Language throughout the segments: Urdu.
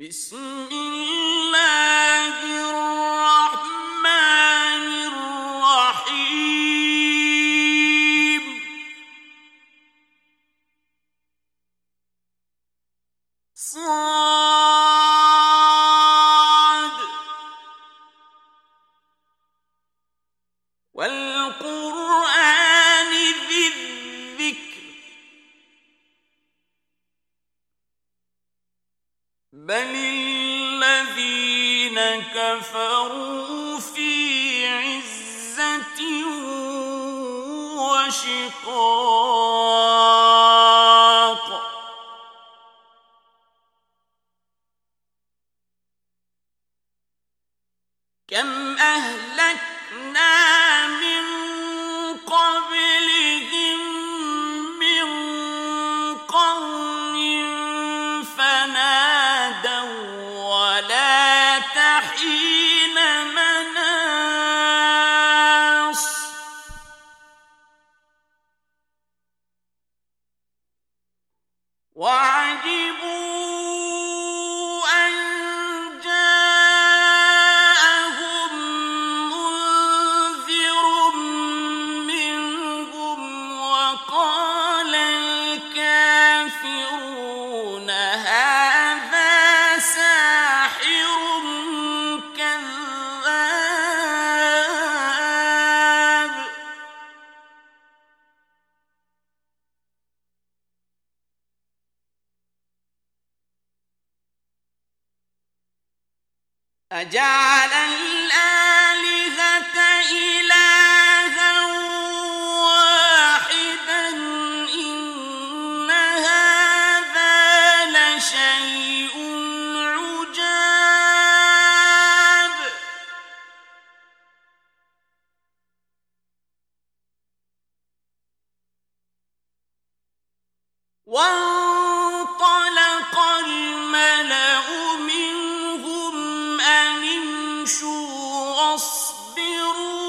بسم وعجبوا واصبروا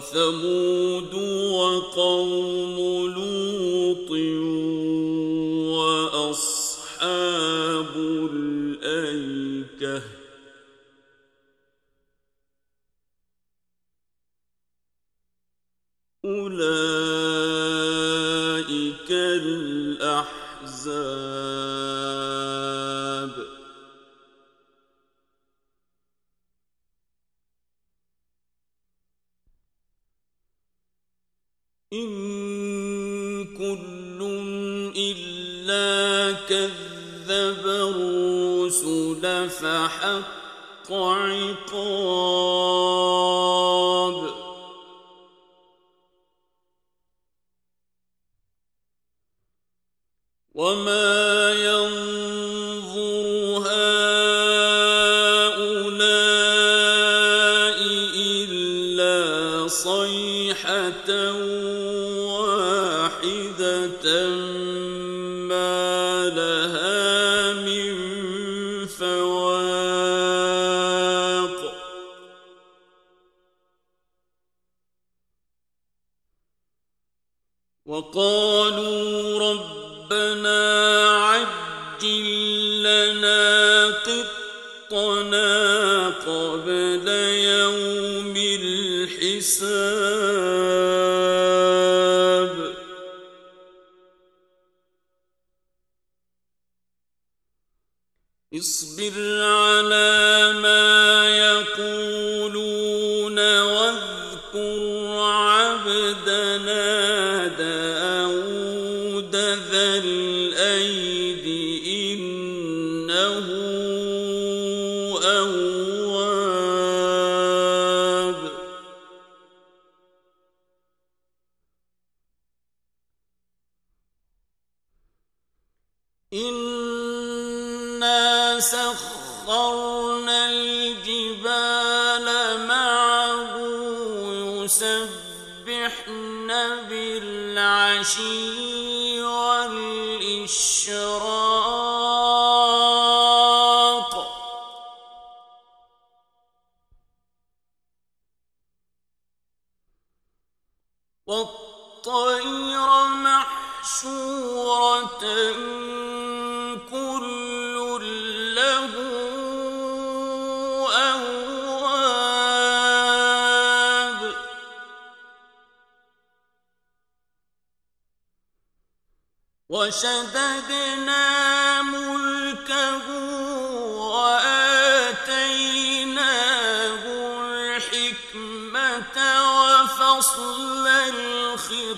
وثمود وقوم صيحة إنا سخرنا الجبال معه يسبحن بالعشي والإشراق والطير محشورة وشددنا ملكه وآتيناه الحكمة وفصل الخطاب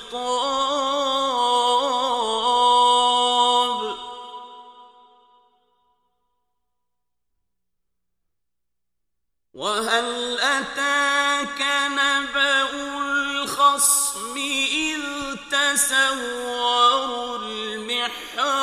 وهل أتاك نبأ الخصم إذ تسوروا المحراب.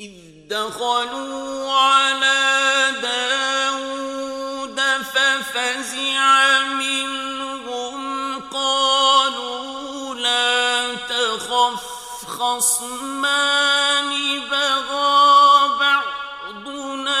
إذ دخلوا على داود ففزع منهم قالوا لا تخف خصمان بغى بعضنا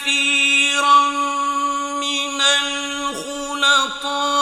كثيرا من الخلطاء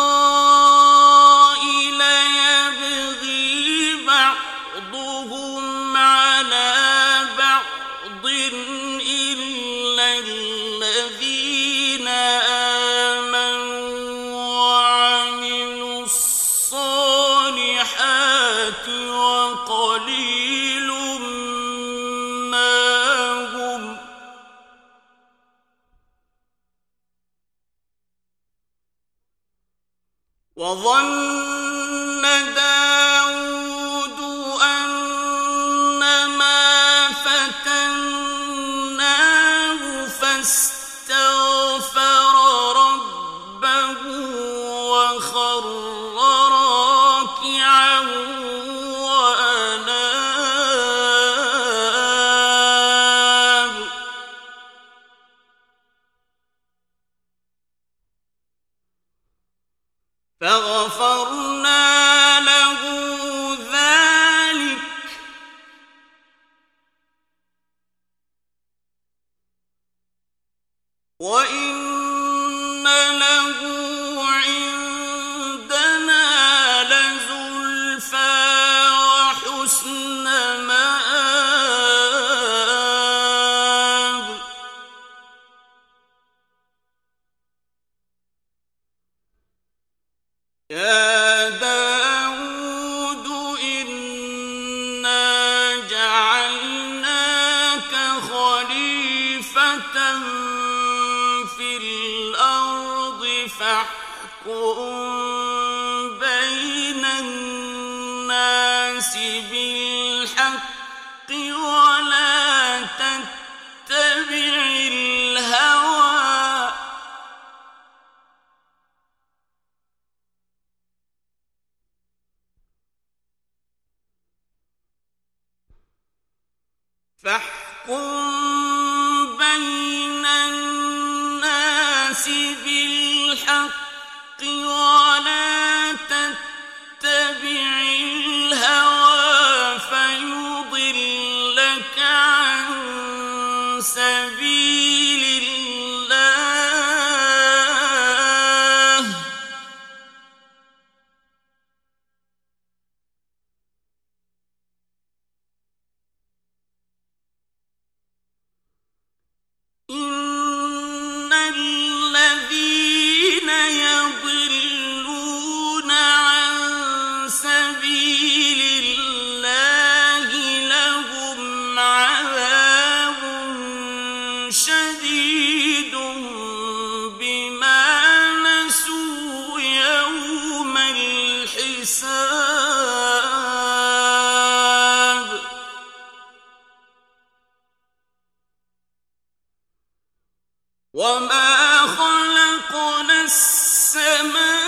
فاحكم وما خلقنا السماوات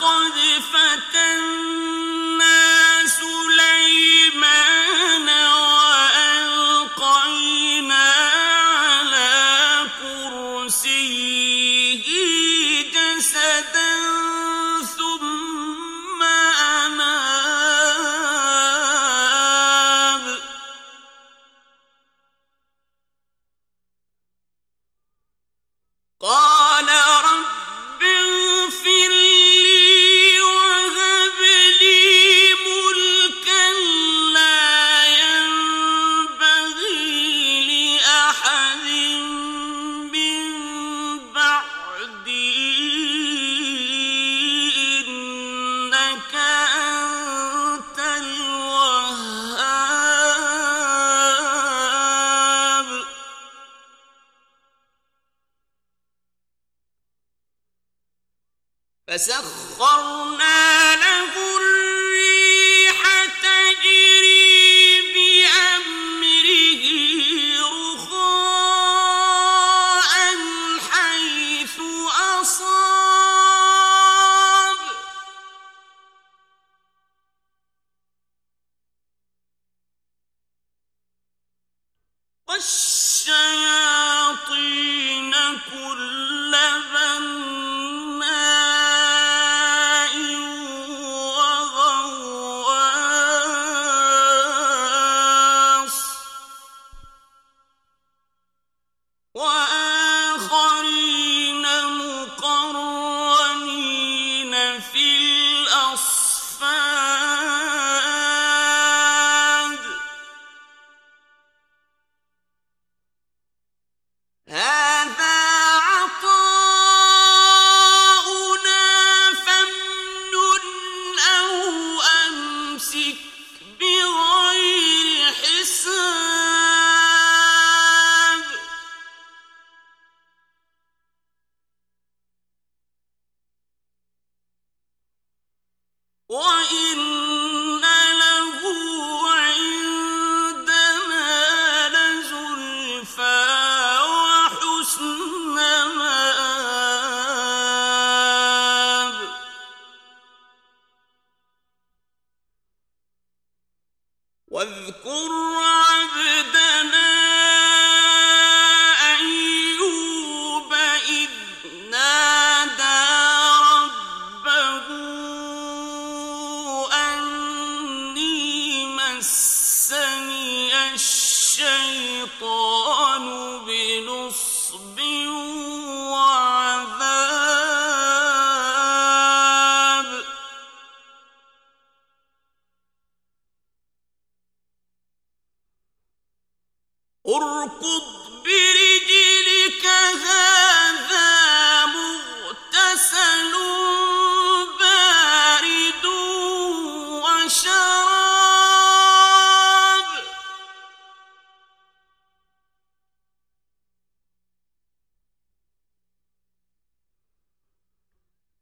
نعم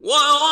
العبد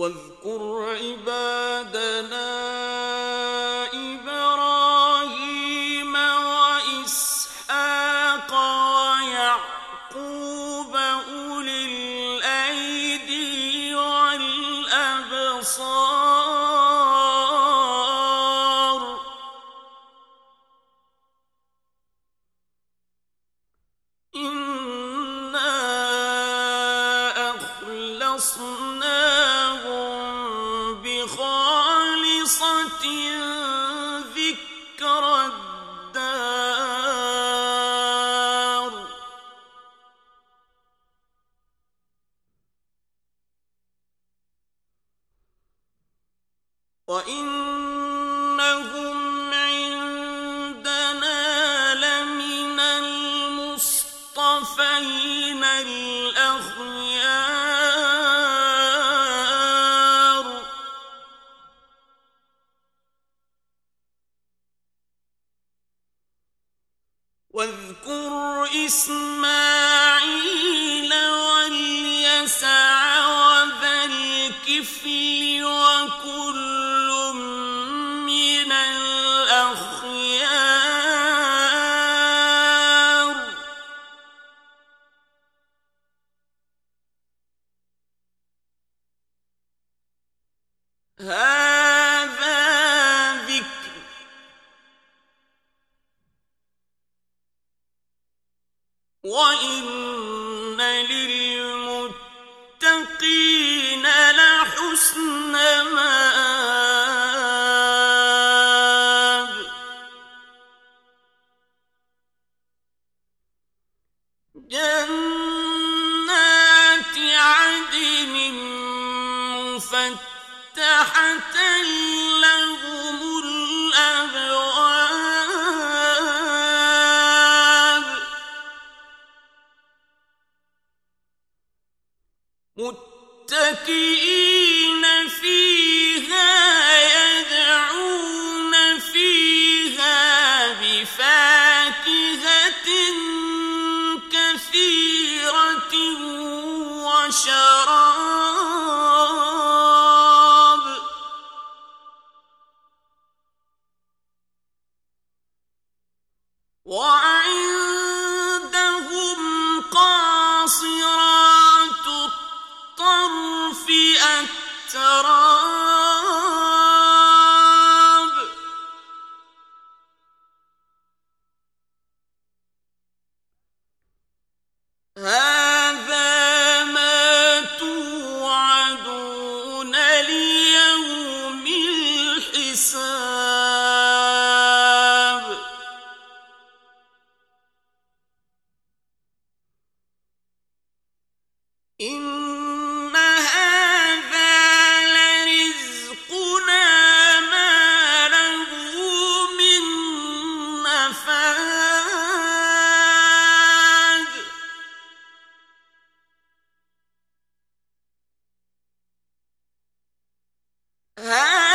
واذكر عبادنا وإسماعيل واليسع وذا الكفل ہاں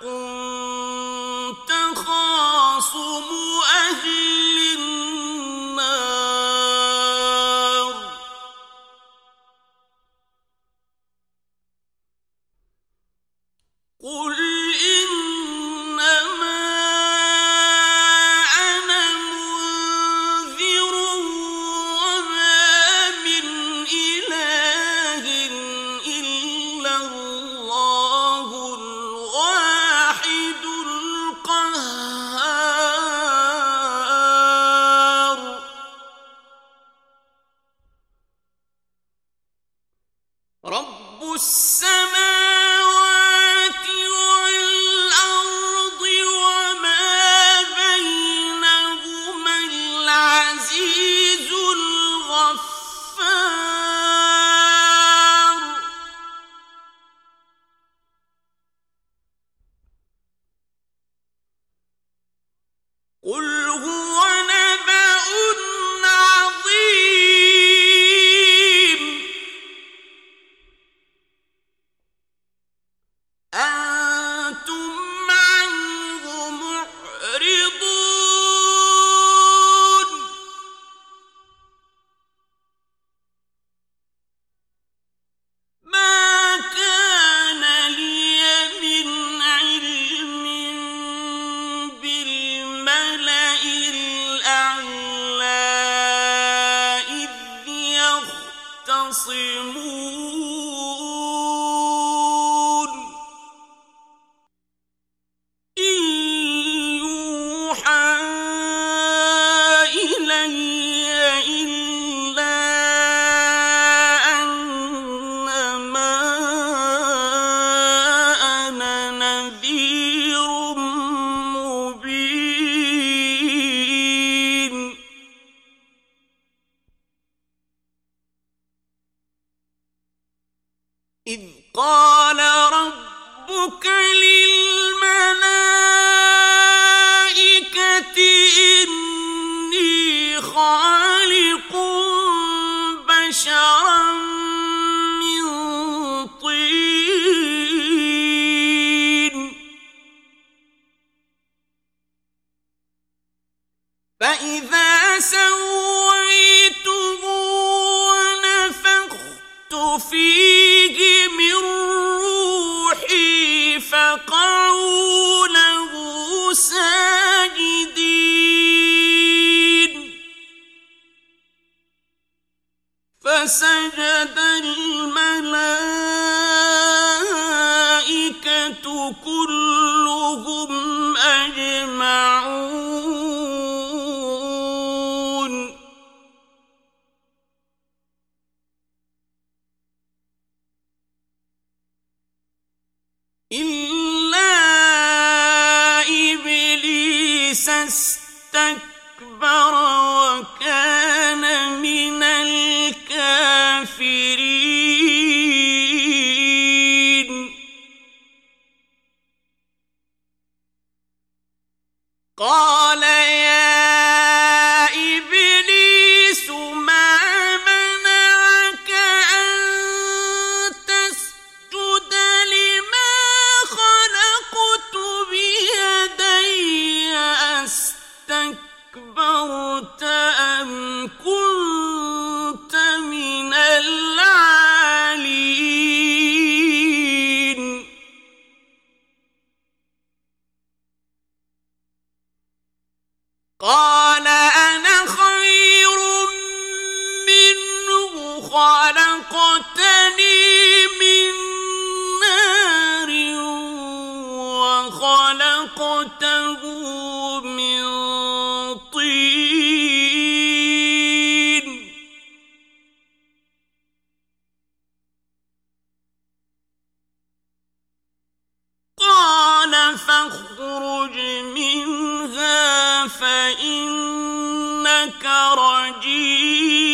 كنت إني أجمعون نَبَأَهُ بَعْدَ